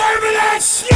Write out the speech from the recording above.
Terminus!